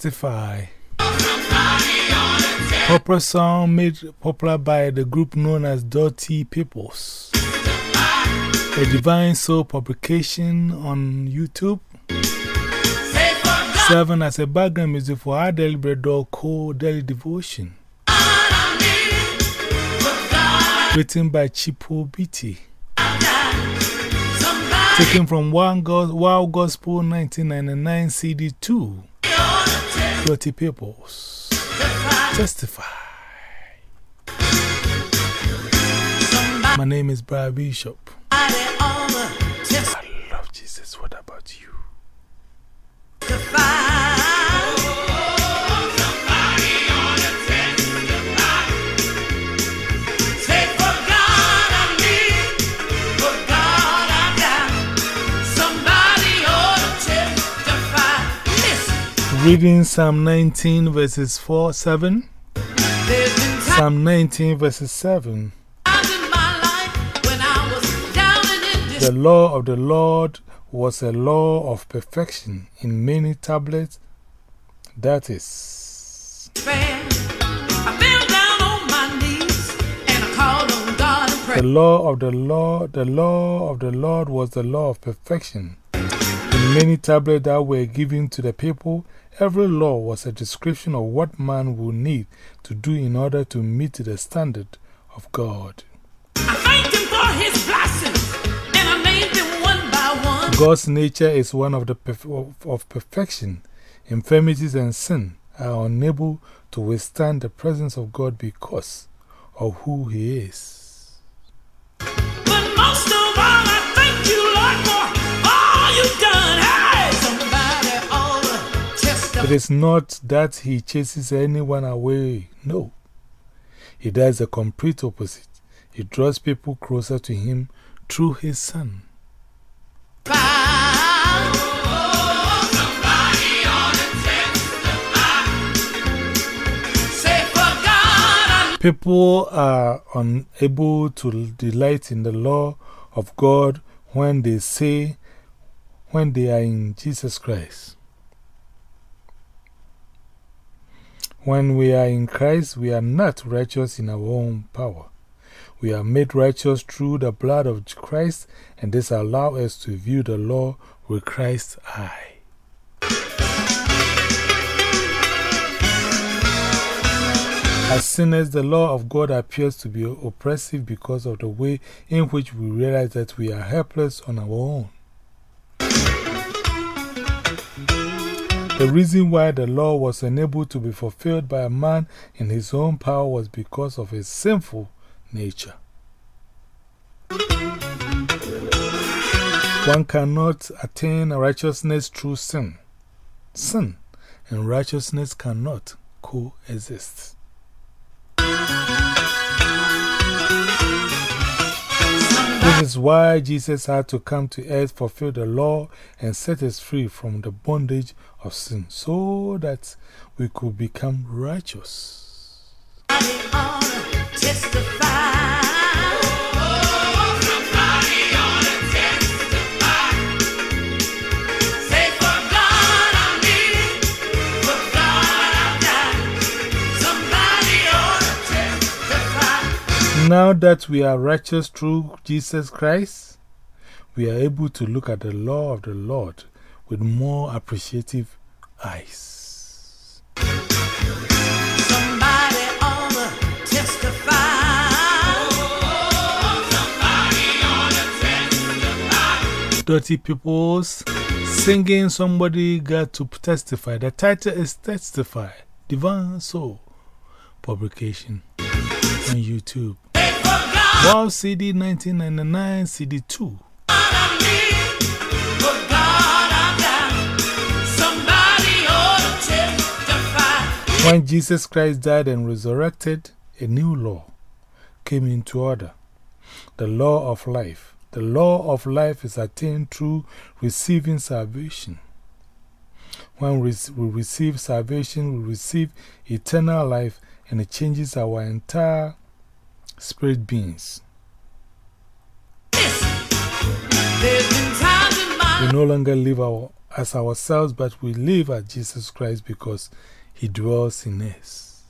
Testify. Popular song made popular by the group known as Dottie Peoples. A Divine Soul publication on YouTube. Serving as a background music for our daily bread or daily devotion. Written by Chipo BT. Taken from Wow Gospel 1999 CD 2. Dottie Peoples. Testify. My name is Brad Bishop. Reading Psalm 19 verses 4 7. Psalm 19 verses 7. The law of the Lord was a law of perfection in many tablets. That is. The law of the Lord, the law of the Lord was the law of perfection. In many tablets that were given to the people, every law was a description of what man would need to do in order to meet the standard of God. God's nature is one of, the of perfection. Infirmities and sin are unable to withstand the presence of God because of who He is. It is not that he chases anyone away, no. He does the complete opposite. He draws people closer to him through his son. People are unable to delight in the law of God when they say, when they are in Jesus Christ. When we are in Christ, we are not righteous in our own power. We are made righteous through the blood of Christ, and this allows us to view the law with Christ's eye. As sinners, the law of God appears to be oppressive because of the way in which we realize that we are helpless on our own. The reason why the law was unable to be fulfilled by a man in his own power was because of his sinful nature. One cannot attain righteousness through sin. Sin and righteousness cannot coexist. Is why Jesus had to come to earth, fulfill the law, and set us free from the bondage of sin so that we could become righteous. Now that we are righteous through Jesus Christ, we are able to look at the law of the Lord with more appreciative eyes. Dottie Peoples singing Somebody Got to Testify. The title is Testify Divine Soul publication on YouTube. Wow CD 1999 CD 2. When Jesus Christ died and resurrected, a new law came into order the law of life. The law of life is attained through receiving salvation. When we receive salvation, we receive eternal life and it changes our entire spirit beings. We no longer live our, as ourselves, but we live as Jesus Christ because He dwells in us.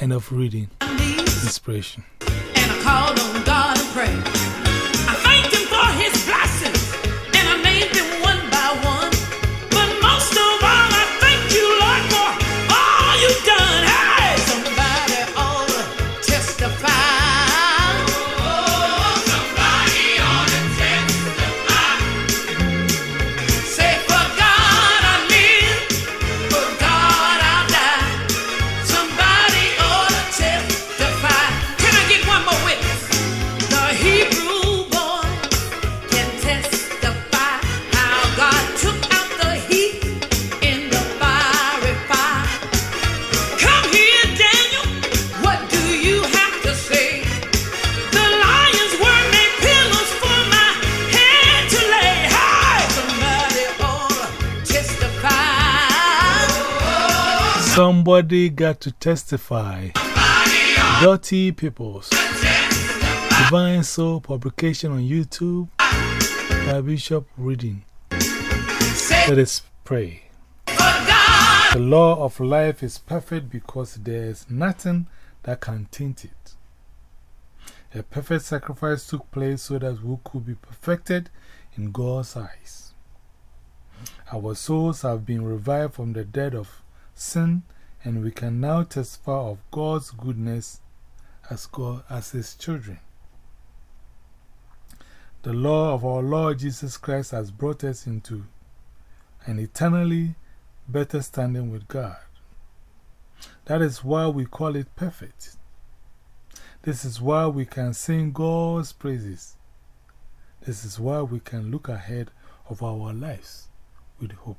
End of reading. Inspiration. Somebody got to testify. Dottie Peoples. Divine Soul publication on YouTube by Bishop Reading. Let us pray. The law of life is perfect because there is nothing that can taint it. A perfect sacrifice took place so that we could be perfected in God's eyes. Our souls have been revived from the dead of sin, and we can now testify of God's goodness as, God, as His children. The law of our Lord Jesus Christ has brought us into an eternally better standing with God. That is why we call it perfect. This is why we can sing God's praises. This is why we can look ahead of our lives with hope.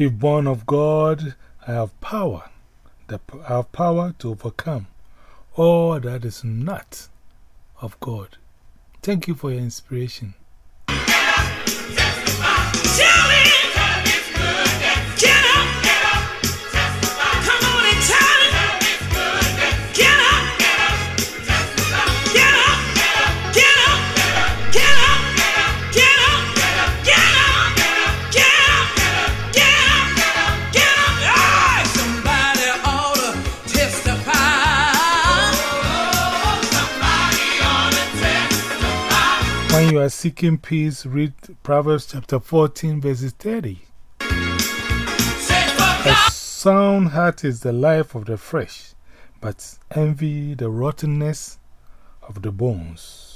If born of God, I have power. I have power to overcome all that is not of God. Thank you for your inspiration. You are seeking peace, read Proverbs chapter 14, verses 30. A sound heart is the life of the flesh, but envy the rottenness of the bones.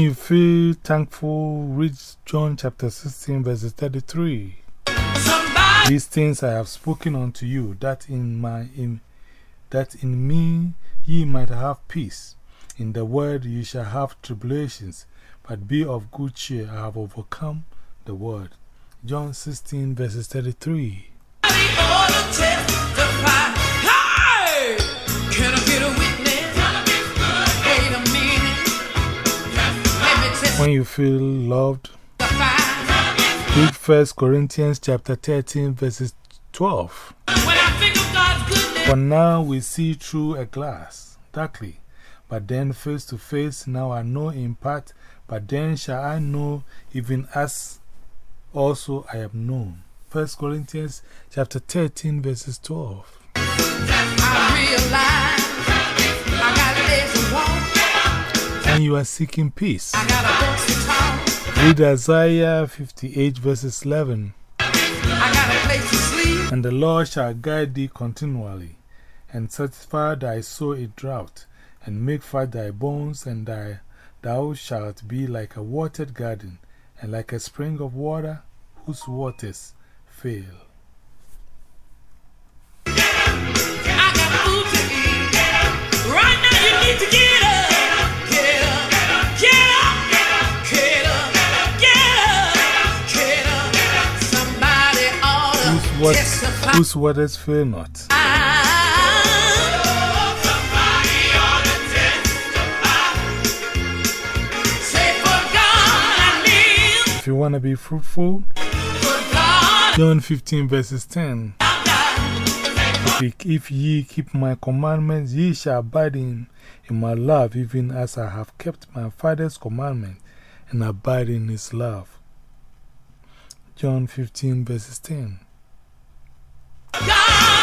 When you feel thankful, read John chapter 16, verses 33. These things I have spoken unto you, that in, my, in, that in me ye might have peace. In the world ye shall have tribulations, but be of good cheer, I have overcome the world. John 16, verses 33. When you feel loved, read 1 Corinthians chapter 13, verses 12. For now we see through a glass, darkly, but then face to face. Now I know in part, but then shall I know even as also I am known. 1 Corinthians chapter 13, verses 12. When you are seeking peace, Read Isaiah 58 verses 11. I got a place to sleep. And the Lord shall guide thee continually, and satisfy thy soul in drought, and make fat thy bones, and thy, thou shalt be like a watered garden, and like a spring of water whose waters fail. Ought Whose, to wat testify. whose waters fail not. Say for God I live. If you want to be fruitful, John 15 verses 10. If ye, if ye keep my commandments, ye shall abide in, in my love, even as I have kept my Father's commandment and abide in his love. John 15 verses 10. God